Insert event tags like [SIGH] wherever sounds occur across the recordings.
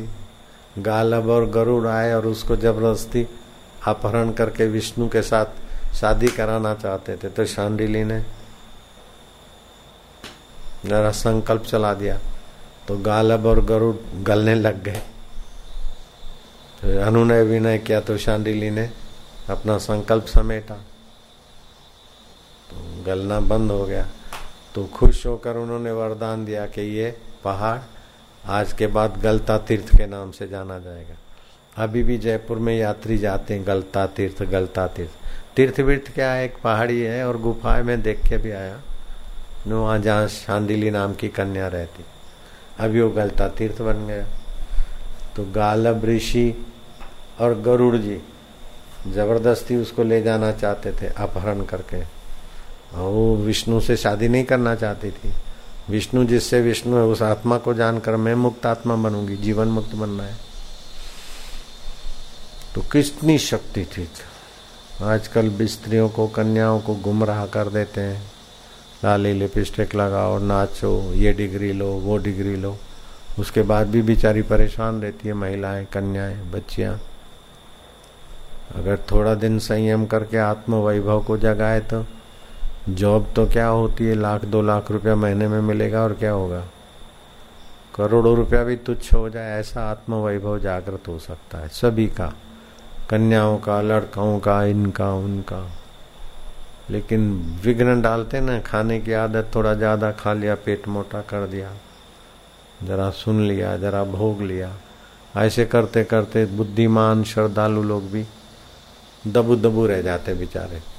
थी। गालब और गरुड़ आए और उसको ज़बरदस्ती अपहरण करके विष्णु के साथ शादी कराना चाहते थे। तो शांडिली ने जरा संकल्प चला दिया। तो गालब और गरुड़ गलने लग गए। तो अनुनय विनय किया तो शांडिली ने अपना संकल्प समेटा। तो गलना बंद हो गया। तो खुश होकर उन्होंने वरदान दिया कि ये पहाड़ आज के बाद गलता तीर्थ के नाम से जाना जाएगा। अभी भी जयपुर में यात्री जाते हैं, गलता तीर्थ गलता तीर्थ। तीर्थ वीर्थ क्या है? एक पहाड़ी है और गुफा में देख के भी आया। वहाँ जहाँ शांडिली नाम की कन्या रहती। अभी वो गलता तीर्थ बन गया। तो गालब ऋषि और गरुड़ जी ज़बरदस्ती उसको ले जाना चाहते थे अपहरण करके। और वो विष्णु से शादी नहीं करना चाहती थी। विष्णु जिससे विष्णु है, उस आत्मा को जानकर मैं मुक्त आत्मा बनूँगी, जीवन मुक्त बनना है। तो कितनी शक्ति थी। आजकल स्त्रियों को, कन्याओं को गुमराह कर देते हैं। लाली लिपस्टिक लगाओ, नाचो, ये डिग्री लो, वो डिग्री लो। उसके बाद भी बेचारी परेशान रहती है, महिलाएँ, कन्याएँ, बच्चियाँ। अगर थोड़ा दिन संयम करके आत्म वैभव को जगाए तो जॉब तो क्या होती है? लाख, दो लाख रुपया महीने में मिलेगा और क्या होगा? करोड़ों रुपया भी तुच्छ हो जाए, ऐसा आत्मवैभव जागृत हो सकता है सभी का। कन्याओं का लड़काओं का, इनका, उनका। लेकिन विघ्न डालते ना, खाने की आदत थोड़ा ज़्यादा खा लिया, पेट मोटा कर दिया। जरा सुन लिया, जरा भोग लिया। ऐसे करते करते बुद्धिमान, श्रद्धालु लोग भी दबू दबू रह जाते बेचारे।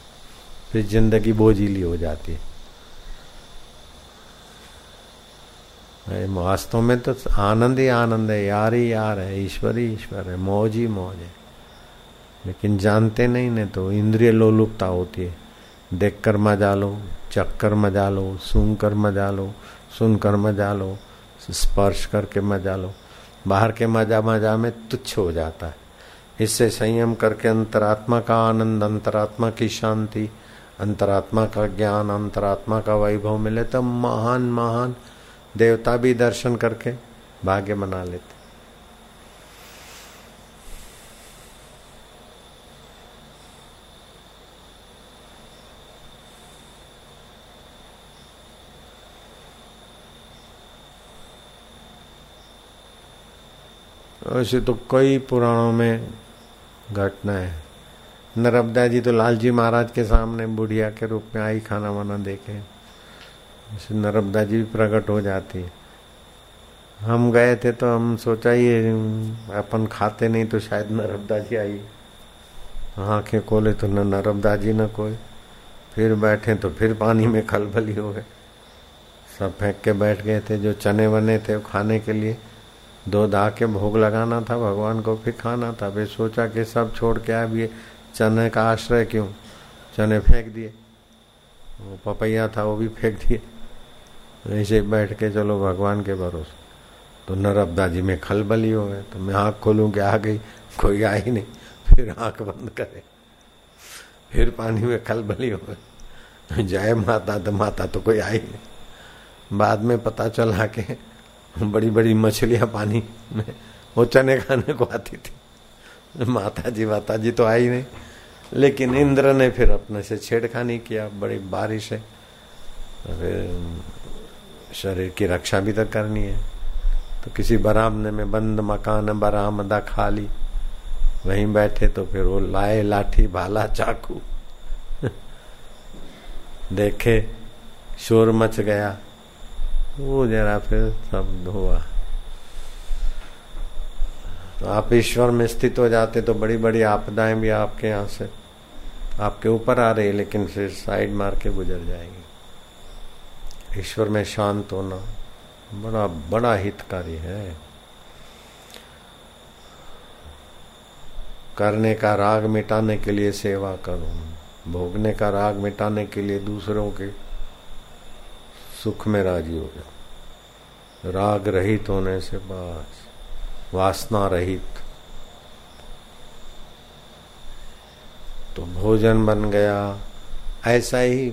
फिर ज़िंदगी बोझीली हो जाती है। वास्तव में तो आनंद ही आनंद है, यार ही यार है, ईश्वर ही ईश्वर है, मौज ही मौज है। लेकिन जानते नहीं ने तो इंद्रिय लोलुपता होती है। देख कर मज़ा लो चक्कर मज़ा लो सुन कर मज़ा लो सुन कर मज़ा लो, स्पर्श करके मज़ा लो। बाहर के मज़ा मज़ा में तुच्छ हो जाता है। इससे संयम करके अंतरात्मा का आनंद, अंतरात्मा की शांति अंतरात्मा का ज्ञान, अंतरात्मा का वैभव मिले तो महान महान देवता भी दर्शन करके भाग्य मना लेते। ऐसे तो कई पुराणों में घटना है। नर्मदा जी तो लालजी महाराज के सामने बुढ़िया के रूप में आई खाना वाना देखे नर्मदा जी भी प्रकट हो जाती। है हम गए थे तो हम सोचा ये अपन खाते नहीं तो शायद नर्मदा जी आई। आँखें खोले तो न नर्मदा जी न कोई। फिर बैठे तो फिर पानी में खलबली हो गए। सब फेंक के बैठ गए थे। जो चने बने थे खाने के लिए। दो दा के भोग लगाना था, भगवान को फिर खाना था। फिर सोचा कि सब छोड़ के अब चने का आश्रय क्यों? चने फेंक दिए। वो पपैया था, वो भी फेंक दिए। ऐसे बैठ के चलो भगवान के भरोसे। तो नरबदा जी में खलबली हो गए। तो मैं आँख खोलूँ कि आ गई, कोई आई नहीं। फिर आँख बंद करे। फिर पानी में खलबली हो गए। जय माता तो माता तो कोई आई नहीं। बाद में पता चला कि बड़ी बड़ी मछलियाँ पानी में, वो चने खाने को आती थी। [LAUGHS] माता जी माता जी तो आई नहीं। लेकिन इंद्र ने फिर अपने से छेड़खानी किया, बड़ी बारिश है। फिर शरीर की रक्षा भी तो करनी है। तो किसी बरामने में बंद मकान, बरामदा खाली, वहीं बैठे तो फिर वो लाए लाठी, भाला, चाकू। [LAUGHS] देखे, शोर मच गया। वो जरा फिर सब हुआ। तो आप ईश्वर में स्थित हो जाते तो बड़ी बड़ी आपदाएँ भी आपके यहाँ से आपके ऊपर आ रही, लेकिन फिर साइड मार के गुजर जाएगी। ईश्वर में शांत होना बड़ा बड़ा हितकारी है। करने का राग मिटाने के लिए सेवा करो, भोगने का राग मिटाने के लिए दूसरों के सुख में राज़ी हो जाओ। राग रहित होने से बस। वासना रहित तो भोजन बन गया। ऐसा ही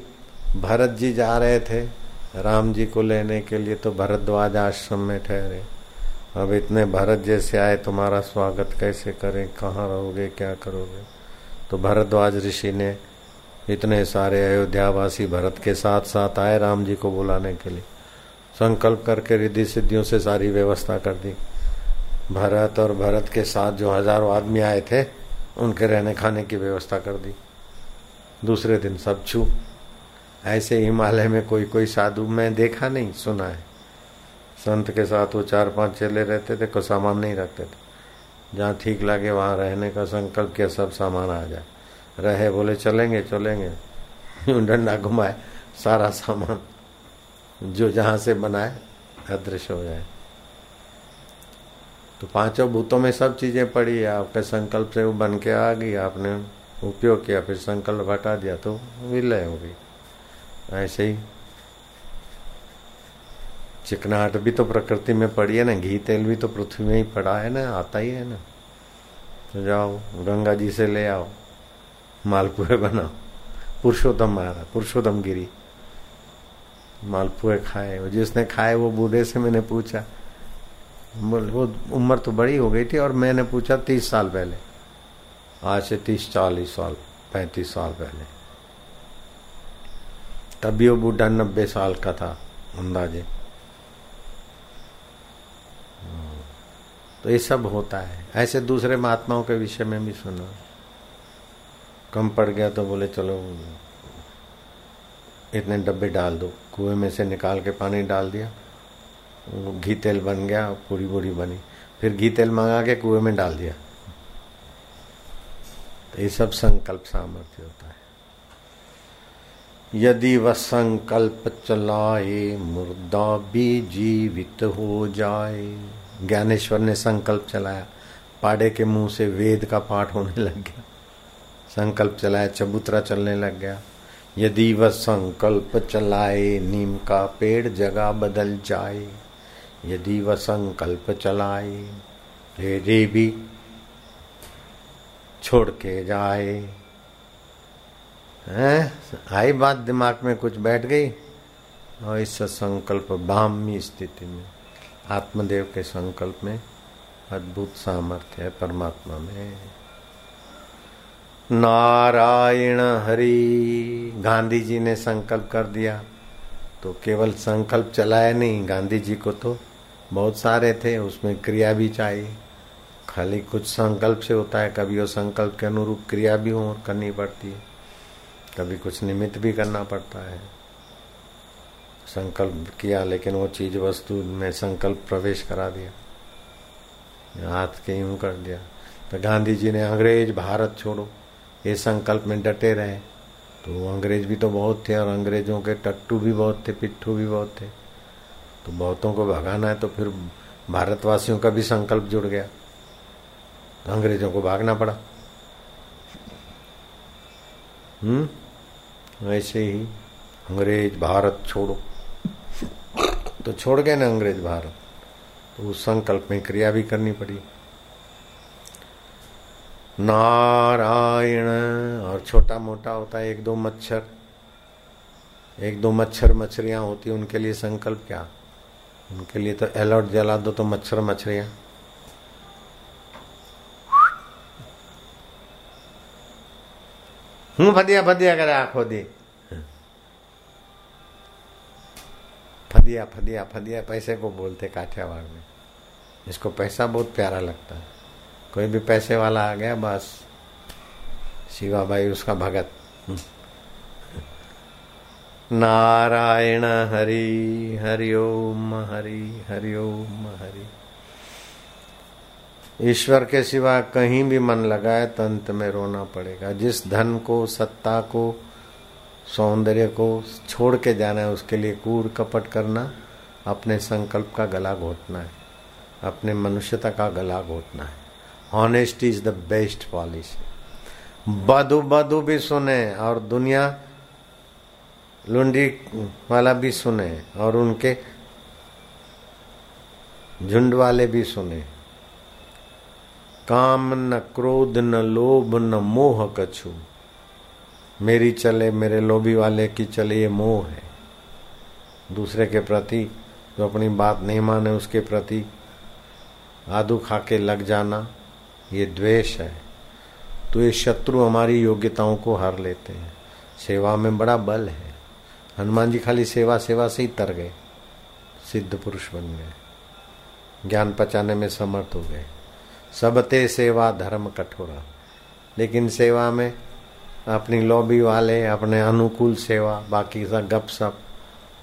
भरत जी जा रहे थे, राम जी को लेने के लिए तो भरद्वाज आश्रम में ठहरे। अब इतने भरत जैसे आए, तुम्हारा स्वागत कैसे करें? कहाँ रहोगे? क्या करोगे? तो भरद्वाज ऋषि ने इतने सारे अयोध्यावासी भरत के साथ साथ आए राम जी को बुलाने के लिए। संकल्प करके रिद्धि सिद्धियों से सारी व्यवस्था कर दी। भरत और भरत के साथ जो हज़ारों आदमी आए थे, उनके रहने खाने की व्यवस्था कर दी। दूसरे दिन सब छू। ऐसे हिमालय में कोई कोई साधु मैं देखा नहीं, सुना है। संत के साथ वो चार पाँच चेले रहते थे, कोई सामान नहीं रखते थे। जहाँ ठीक लगे, वहाँ रहने का संकल्प किया, सब सामान आ जाए। रहे, बोले, चलेंगे चलेंगे। डंडा घुमाए, सारा सामान जो जहाँ से बनाए, अदृश्य हो जाए। तो पाँचों भूतों में सब चीज़ें पड़ी है आपके संकल्प से वो बन के आ गई, आपने उपयोग किया, फिर संकल्प हटा दिया तो विलय हो गई। ऐसे ही। चिकनाहट भी तो प्रकृति में पड़ी है ना, घी तेल भी तो पृथ्वी में ही पड़ा है ना, आता ही है ना। तो जाओ, गंगा जी से ले आओ, मालपुए बनाओ। पुरुषोत्तम महाराज, पुरुषोत्तम गिरी। मालपुए खाए, जिसने खाए वो बूढ़े से मैंने पूछा वो उम्र तो बड़ी हो गई थी और मैंने पूछा तीस साल पहले। आज से तीस, चालीस साल, पैंतीस साल पहले। तभी वो बूढ़ा नब्बे साल का था, अंदाजे। तो ये सब होता है। ऐसे दूसरे महात्माओं के विषय में भी सुना। कम पड़ गया तो बोले, चलो, इतने डब्बे डाल दो। कुएँ में से निकाल के पानी डाल दिया। घी तेल बन गया, पूरी पूरी बनी। फिर घी तेल मंगा के कुएँ में डाल दिया। तो ये सब संकल्प सामर्थ्य होता है। यदि वह संकल्प चलाए, मुर्दा भी जीवित हो जाए। ज्ञानेश्वर ने संकल्प चलाया। पाड़े के मुँह से वेद का पाठ होने लग गया। संकल्प चलाया, चबूतरा चलने लग गया। यदि वह संकल्प चलाए, नीम का पेड़ जगह बदल जाए। यदि वह संकल्प चलाए रे भी छोड़ के जाए। हैं? आई बात दिमाग में कुछ बैठ गई? और इस संकल्प बामी स्थिति में, आत्मदेव के संकल्प में अद्भुत सामर्थ्य है परमात्मा में। नारायण हरि, गांधी जी ने संकल्प कर दिया। तो केवल संकल्प चलाया नहीं, गांधी जी को तो बहुत सारे थे, उसमें क्रिया भी चाहिए। खाली कुछ संकल्प से होता है, कभी वो संकल्प के अनुरूप क्रिया भी हो करनी पड़ती है। कभी कुछ निमित्त भी करना पड़ता है। संकल्प किया, लेकिन वो चीज़ वस्तु में संकल्प प्रवेश करा दिया। हाथ के यूँ कर दिया। तो गांधी जी ने अंग्रेज़ भारत छोड़ो, ये संकल्प में डटे रहे। तो अंग्रेज़ भी तो बहुत थे और अंग्रेज़ों के टट्टू भी बहुत थे, पिट्ठू भी बहुत थे। तो बहुतों को भगाना है तो फिर भारतवासियों का भी संकल्प जुड़ गया। तो अंग्रेज़ों को भागना पड़ा। हम्म? ऐसे ही अंग्रेज़ भारत छोड़ो। तो छोड़ गए ना अंग्रेज़ भारत। तो उस संकल्प में क्रिया भी करनी पड़ी। नारायण और छोटा मोटा होता है एक दो मच्छर। एक दो मच्छर मछलियाँ होती उनके लिए संकल्प क्या? उनके लिए तो अलर्ट जला दो तो मच्छर मछलियाँ हूँ। फदिया फदिया करे आखो दी फदिया फदिया फदिया पैसे को बोलते काठियावाड़ में। इसको पैसा बहुत प्यारा लगता है। कोई भी पैसे वाला आ गया, बस। शिवा भाई, उसका भगत। नारायण हरि हरिओम हरि हरिओम हरि। ईश्वर के सिवा कहीं भी मन लगाए तो अंत में रोना पड़ेगा। जिस धन को, सत्ता को, सौंदर्य को छोड़ के जाना है, उसके लिए कूड़ कपट करना अपने संकल्प का गला घोटना है। अपने मनुष्यता का गला घोटना है। Honesty is the best policy बधु बधु भी सुने और दुनिया लुंडी वाला भी सुने और उनके झुंड वाले भी सुने। काम न क्रोध, न लोभ, न मोह कछु। मेरी चले, मेरे लोभी वाले की चले, ये मोह है। दूसरे के प्रति जो अपनी बात नहीं माने, उसके प्रति आदू खा के लग जाना, ये द्वेष है। तो ये शत्रु हमारी योग्यताओं को हर लेते हैं। सेवा में बड़ा बल है। हनुमान जी खाली सेवा सेवा से ही तर गए। सिद्ध पुरुष बन गए। ज्ञान पचाने में समर्थ हो गए। सबते सेवा धर्म कठोरा। लेकिन सेवा में अपनी लॉबी वाले, अपने अनुकूल सेवा, बाकी सब गप सप,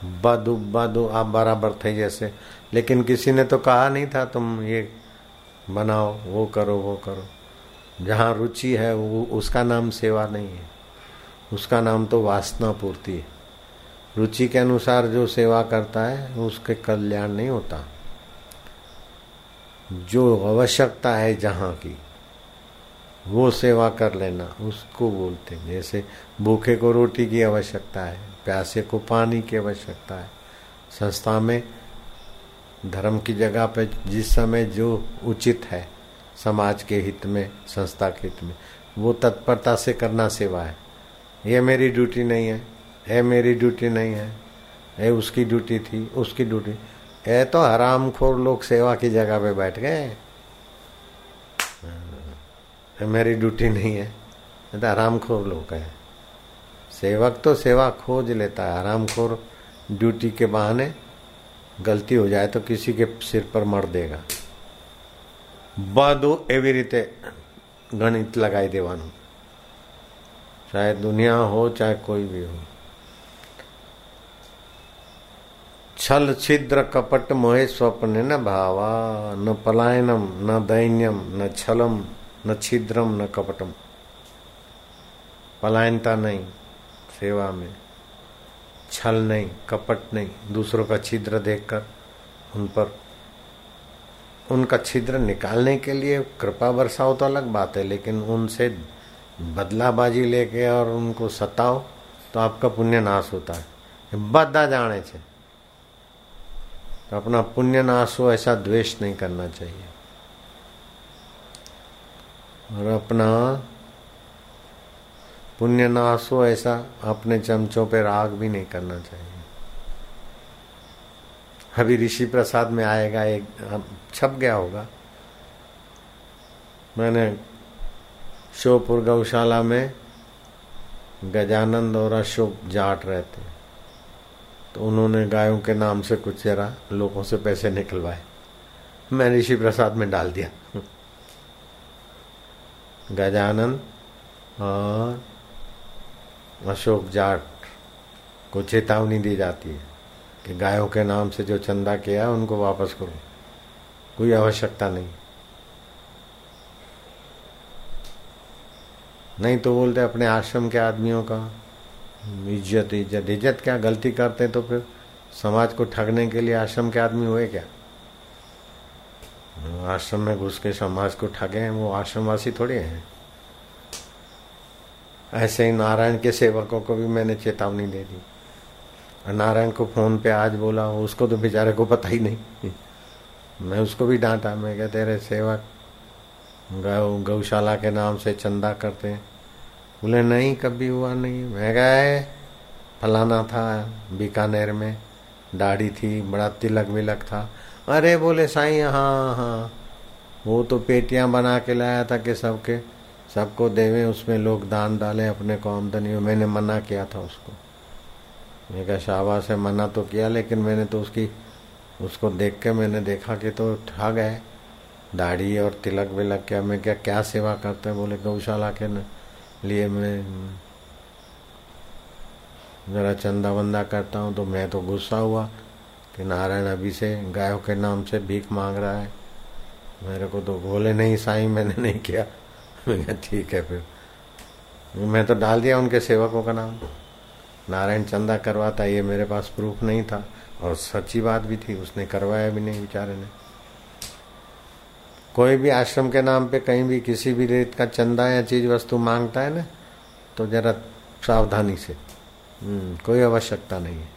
बदू बदू, आप बराबर थे जैसे। लेकिन किसी ने तो कहा नहीं था, तुम ये बनाओ, वो करो वो करो। जहाँ रुचि है, वो, उसका नाम सेवा नहीं है। उसका नाम तो वासना पूर्ति है। रुचि के अनुसार जो सेवा करता है, उसके कल्याण नहीं होता। जो आवश्यकता है जहाँ की, वो सेवा कर लेना, उसको बोलते हैं। जैसे भूखे को रोटी की आवश्यकता है, प्यासे को पानी की आवश्यकता है। संस्था में, धर्म की जगह पे जिस समय जो उचित है, समाज के हित में, संस्था के हित में, वो तत्परता से करना सेवा है। ये मेरी ड्यूटी नहीं है। ये मेरी ड्यूटी नहीं है ये उसकी ड्यूटी थी उसकी ड्यूटी ये तो हराम खोर लोग सेवा की जगह पे बैठ गए मेरी ड्यूटी नहीं है ये तो हराम खोर लोग है सेवक तो सेवा खोज लेता है हराम खोर ड्यूटी के बहाने गलती हो जाए तो किसी के सिर पर मर देगा બધું એવી રીતે ગણિત લગાવી દેવાનું चाहे दुनिया हो चाहे कोई भी हो छल छिद्र कपट मोहे स्वप्न न भावा, न पलायनम, न दैन्यम, न छलम, न छिद्रम, न कपटम। पलायनता नहीं, सेवा में। छल नहीं, कपट नहीं, दूसरों का छिद्र देखकर, उन पर। उनका छिद्र निकालने के लिए कृपा बरसाओ तो अलग बात है, लेकिन उनसे बदलाबाजी लेके और उनको सताओ तो आपका पुण्य नाश होता है। बदा जाने से अपना पुण्य नाश हो, ऐसा द्वेष नहीं करना चाहिए। और अपना पुण्य नाश हो, ऐसा अपने चमचों पे राग भी नहीं करना चाहिए। अभी ऋषि प्रसाद में आएगा, एक छप गया होगा। मैंने श्योपुर गौशाला में गजानंद और अशोक जाट रहते तो उन्होंने गायों के नाम से कुछ जरा लोगों से पैसे निकलवाए। मैं ऋषि प्रसाद में डाल दिया। गजानंद और अशोक जाट को चेतावनी दी जाती है कि गायों के नाम से जो चंदा किया उनको वापस करो। कोई आवश्यकता नहीं। नहीं तो बोलते अपने आश्रम के आदमियों का इज़्ज़त इज़्ज़त इज़्ज़त क्या? गलती करते तो फिर समाज को ठगने के लिए आश्रम के आदमी हुए क्या? आश्रम में घुस के समाज को ठगे हैं, वो आश्रमवासी थोड़े हैं। ऐसे ही नारायण के सेवकों को भी मैंने चेतावनी दे दी। नारायण को फ़ोन पे आज बोला, उसको तो बेचारे को पता ही नहीं। मैं उसको भी डांटा, मैं क्या तेरे सेवक गौशाला के नाम से चंदा करते हैं। बोले नहीं, कभी हुआ नहीं। मैं गए, फलाना था बीकानेर में। दाढ़ी थी, बड़ा तिलक विलक था। अरे बोले, साईं हाँ हाँ। वो तो पेटियाँ बना के लाया था कि सबके, सबको देवे, उसमें लोग दान डालें अपने को आमदनी मैंने मना किया था उसको। मैं क्या शाबाश है, मना तो किया, लेकिन मैंने तो उसकी, उसको देख के मैंने देखा कि तो ठग है दाढ़ी और तिलक विलक क्या, मैं क्या क्या सेवा करते हैं? बोले, गौशाला के लिए मैं जरा चंदा वंदा करता हूँ तो मैं तो गुस्सा हुआ कि नारायण अभी से गायों के नाम से भीख मांग रहा है। मेरे को तो बोले, नहीं साईं, मैंने नहीं किया। मैं क्या ठीक है फिर। मैं तो डाल दिया उनके सेवकों का नाम। नारायण चंदा करवाता, ये मेरे पास प्रूफ नहीं था। और सच्ची बात भी थी, उसने करवाया भी नहीं बेचारे ने। कोई भी आश्रम के नाम पे कहीं भी किसी भी रेत का चंदा या चीज़ वस्तु माँगता है ना तो जरा सावधानी से। हम्म, कोई आवश्यकता नहीं है।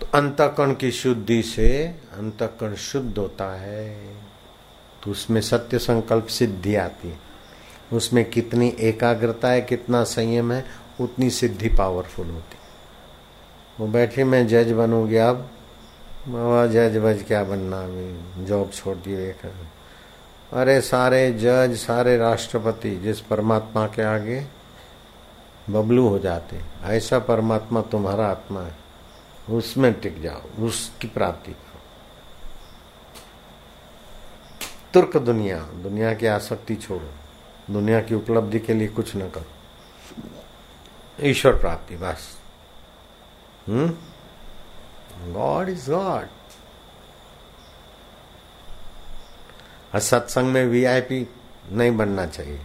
तो अंतकण की शुद्धि से अंतकण शुद्ध होता है। तो उसमें सत्य संकल्प सिद्धि आती है। उसमें कितनी एकाग्रता है कितना संयम है उतनी सिद्धि पावरफुल होती है। वो बैठे मैं जज बनूँगी अब बाबा जज बज क्या बनना अभी जॉब छोड़ दिए अरे सारे जज, सारे राष्ट्रपति जिस परमात्मा के आगे बबलू हो जाते, ऐसा परमात्मा तुम्हारा आत्मा है। उसमें टिक जाओ, उसकी प्राप्ति करो। तुर्क दुनिया दुनिया की आसक्ति छोड़ो। दुनिया की उपलब्धि के लिए कुछ न करो। ईश्वर प्राप्ति, बस। हम्म? गॉड इज़ गॉड और सत्संग में वीआईपी नहीं बनना चाहिए।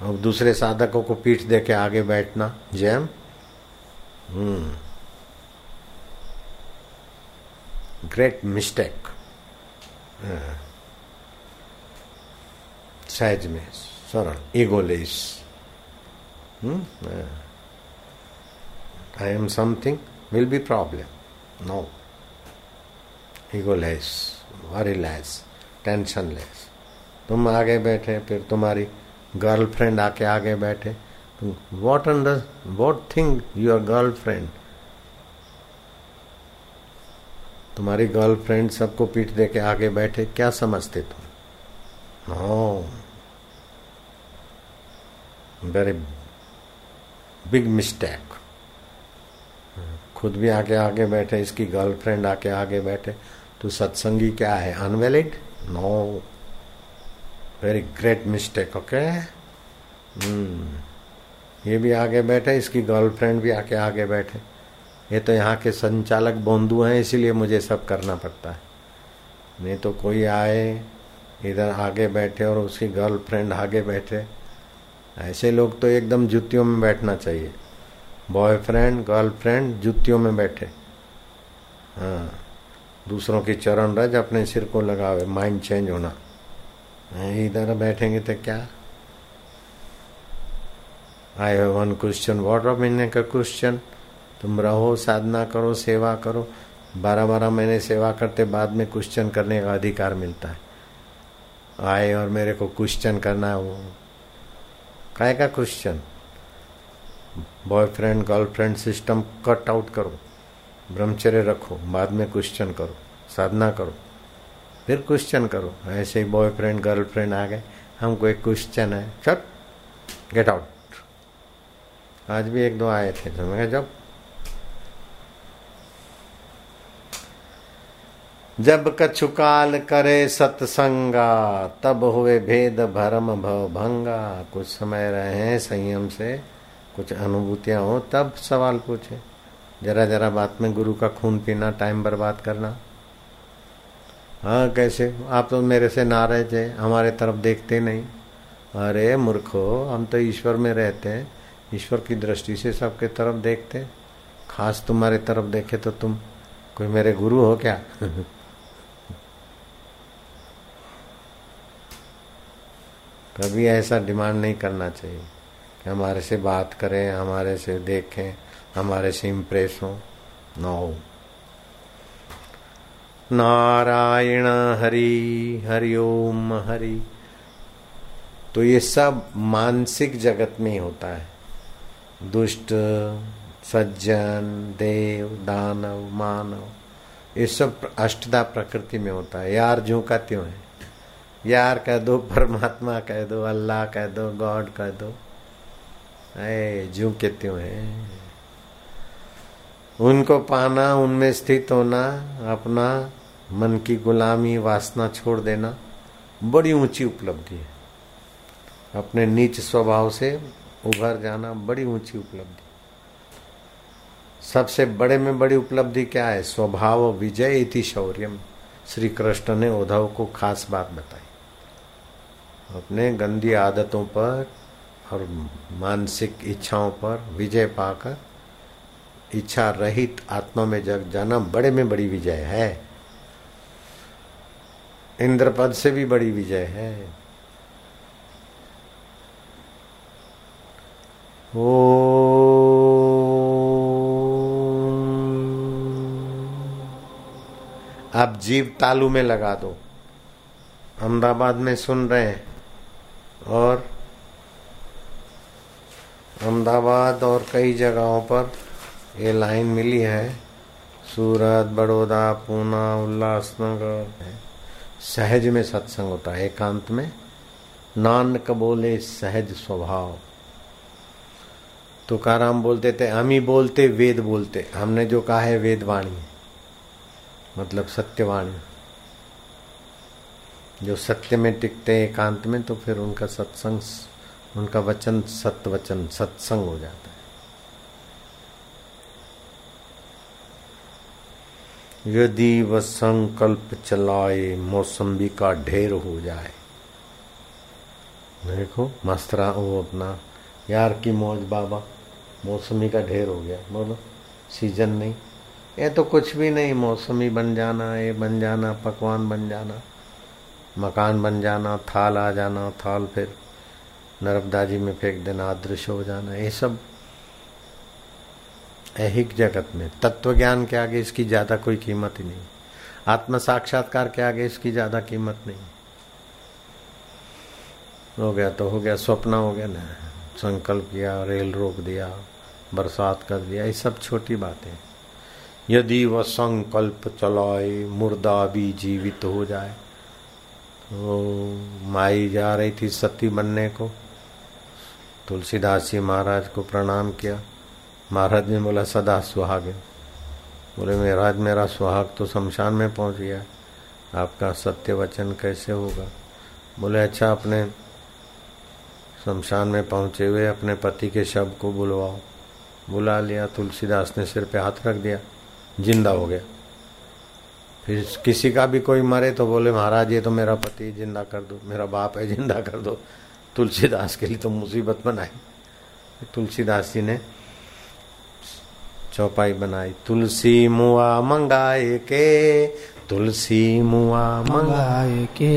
अब दूसरे साधकों को पीठ दे के आगे बैठना जैम ग्रेट मिस्टेक सहज में, सरल। Egoless I am something will be problem no egoless worry less tension less तुम आगे बैठे, फिर तुम्हारी गर्लफ्रेंड आके आगे बैठे। What under what thing your girlfriend तुम्हारी गर्लफ्रेंड सबको पीठ दे के आगे बैठे, क्या समझते तुम? नो वेरी बिग मिस्टेक खुद भी आके आगे बैठे, इसकी गर्लफ्रेंड आके आगे बैठे। तो सत्संगी क्या है? Invalid no very great mistake okay ये भी आगे बैठे, इसकी गर्लफ्रेंड भी आके आगे बैठे। ये तो यहाँ के संचालक बोंदू हैं, इसीलिए मुझे सब करना पड़ता है। नहीं तो कोई आए, इधर आगे बैठे और उसकी गर्लफ्रेंड आगे बैठे। ऐसे लोग तो एकदम जुतियों में बैठना चाहिए। बॉयफ्रेंड, गर्लफ्रेंड जुतियों में बैठे। हाँ दूसरों के चरण रज अपने सिर को लगावे, माइंड चेंज होना। इधर बैठेंगे तो क्या? I have one question what of meaning का क्वेश्चन तुम रहो, साधना करो, सेवा करो। बारह बारह महीने सेवा करते बाद में क्वेश्चन करने का अधिकार मिलता है। आए और मेरे को क्वेश्चन करना है वो। काय का question boyfriend, girlfriend system cut out करो। ब्रह्मचर्य रखो। बाद में क्वेश्चन करो। साधना करो। फिर क्वेश्चन करो। ऐसे ही बॉयफ्रेंड, गर्लफ्रेंड आ गए। हमको एक क्वेश्चन है। चल गेट आउट आज भी एक दो आए थे तो मैं जब जब कछुकाल करे सत्संगा, तब हुए भेद भरम भव भंगा। कुछ समय रहे संयम से। कुछ अनुभूतियाँ हो, तब सवाल पूछे। जरा जरा बात में गुरु का खून पीना, टाइम बर्बाद करना। हाँ कैसे? आप तो मेरे से ना रहे थे, हमारे तरफ़ देखते नहीं। अरे, मूर्खो, हम तो ईश्वर में रहते हैं। ईश्वर की दृष्टि से सबके तरफ़ देखते खास तुम्हारे तरफ़ देखे तो तुम कोई मेरे गुरु हो क्या? [LAUGHS] कभी ऐसा डिमांड नहीं करना चाहिए। हमारे से बात करें, हमारे से देखें, हमारे से इम्प्रेस हो। नो नारायण हरि हरिओम हरि। तो ये सब मानसिक जगत में होता है। दुष्ट, सज्जन, देव, दानव, मानव, ये सब अष्टदा प्रकृति में होता है। यार जो का त्यों है? यार कह दो, परमात्मा कह दो, अल्लाह कह दो, गॉड कह दो। जो के त्यों है। उनको पाना, उनमें स्थित होना, अपना मन की गुलामी, वासना छोड़ देना, बड़ी ऊँची उपलब्धि है। अपने नीच स्वभाव से उभर जाना बड़ी ऊँची उपलब्धि। सबसे बड़े में बड़ी उपलब्धि क्या है? स्वभाव विजय इति शौर्यम। श्री कृष्ण ने उद्धव को खास बात बताई। अपने गंदी आदतों पर और मानसिक इच्छाओं पर विजय पाकर इच्छा रहित आत्मा में जग जाना बड़े में बड़ी विजय है। इंद्रपद से भी बड़ी विजय है। ओ आप जीव तालू में लगा दो। अहमदाबाद में सुन रहे हैं और अहमदाबाद और कई जगहों पर ये लाइन मिली है। सूरत, बड़ौदा, पूना, उल्लासनगर सहज में सत्संग होता है एकांत में। नानक बोले सहज स्वभाव। तुकाराम बोलते थे हम ही बोलते, वेद बोलते। हमने जो कहा है वेदवाणी मतलब सत्यवाणी। जो सत्य में टिकते एकांत में तो फिर उनका सत्संग उनका वचन सत्य वचन सत्संग हो जाता है। यदि वह संकल्प चलाए, मौसम्बी का ढेर हो जाए। देखो, मस्तरा वो अपना। यार की मौज, बाबा? मौसमी का ढेर हो गया। बोलो, सीज़न नहीं। ये तो कुछ भी नहीं। मौसमी बन जाना, ये बन जाना, पकवान बन जाना। मकान बन जाना, थाल आ जाना, थाल फिर। नर्मदा जी में फेंक देना अदृश्य हो जाना, ये सब ऐहिक जगत में। तत्व ज्ञान के आगे इसकी ज़्यादा कोई कीमत ही नहीं। आत्म साक्षात्कार के आगे इसकी ज़्यादा कीमत नहीं। हो गया तो हो गया, स्वप्न हो गया ना। संकल्प किया, रेल रोक दिया, बरसात कर दिया, ये सब छोटी बातें। यदि वह संकल्प चलाए, मुर्दा भी जीवित हो जाए तो माई जा रही थी सती बनने को। तुलसीदास जी महाराज को प्रणाम किया। महाराज ने बोला, सदा सुहाग। बोले, महाराज, मेरा सुहाग तो शमशान में पहुँच गया। आपका सत्य वचन कैसे होगा? बोले अच्छा अपने शमशान में पहुँचे हुए अपने पति के शब को बुलवाओ। बुला लिया, तुलसीदास ने सिर पे हाथ रख दिया, ज़िंदा हो गया। फिर किसी का भी कोई मरे तो बोले, महाराज, ये तो मेरा पति ज़िंदा कर दो, मेरा बाप है, ज़िंदा कर दो। तुलसीदास के लिए तो मुसीबत बनाई। तुलसीदास जी ने चौपाई बनाई। तुलसी मुआ मंगाए के तुलसी मुआ मंगाए के।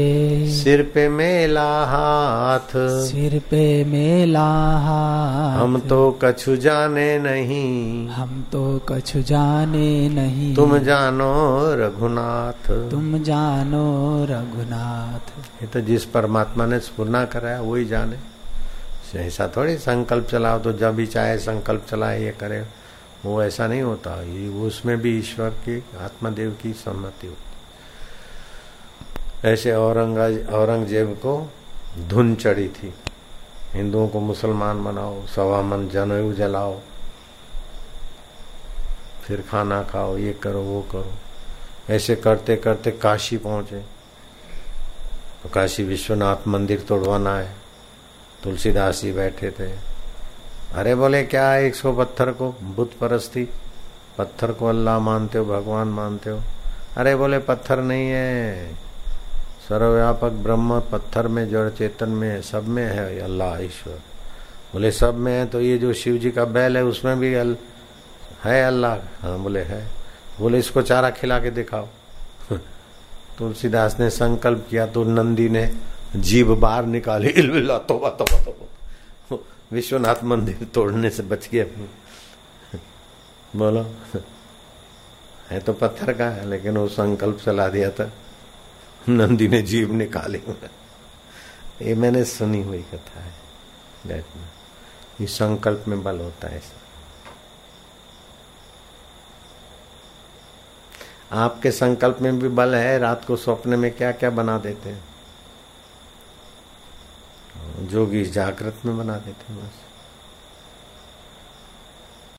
सिर पे मेला हाथ। सिर पे मेला हाथ। हम तो कछु जाने नहीं। हम तो कछु जाने नहीं। तुम जानो रघुनाथ। तुम जानो रघुनाथ। ये तो जिस परमात्मा ने स्पूर्णा कराया वही जाने। ऐसा थोड़ी संकल्प चलाओ तो जब भी चाहे संकल्प चलाए ये करे। वो ऐसा नहीं होता। उसमें भी ईश्वर की, आत्मदेव की सम्मति होती ऐसे औरंगा औरंगज़ेब को धुन चढ़ी थी। हिंदुओं को मुसलमान बनाओ, सवा मन जलाओ। फिर खाना खाओ, ये करो, वो करो। ऐसे करते करते काशी पहुँचे। तो काशी विश्वनाथ मंदिर तोड़वाना है। तुलसीदास जी बैठे थे। अरे बोले क्या है एक सौ पत्थर को? बुत परस्ती। पत्थर को अल्लाह मानते हो भगवान मानते हो? अरे बोले पत्थर नहीं है। सर्वव्यापक ब्रह्म पत्थर में जड़ चेतन में सब में है अल्लाह ईश्वर। बोले सब में है तो ये जो शिव जी का बैल है उसमें भी अल, है अल्लाह? हाँ बोले है। बोले इसको चारा खिला के दिखाओ। [LAUGHS] तुलसीदास ने संकल्प किया तो नंदी ने जीभ बाहर निकाली। [LAUGHS] इल्ला तोबा तोबा तोबा। विश्वनाथ मंदिर तोड़ने से बच गए बोलो। है तो पत्थर का है, लेकिन वो संकल्प चला दिया था। नंदी ने जीव निकाली। ये मैंने सुनी हुई कथा है। ये संकल्प में बल होता है। आपके संकल्प में भी बल है, रात को स्वप्न में क्या क्या बना देते हैं? जोगी जागृत में बना देते हैं बस।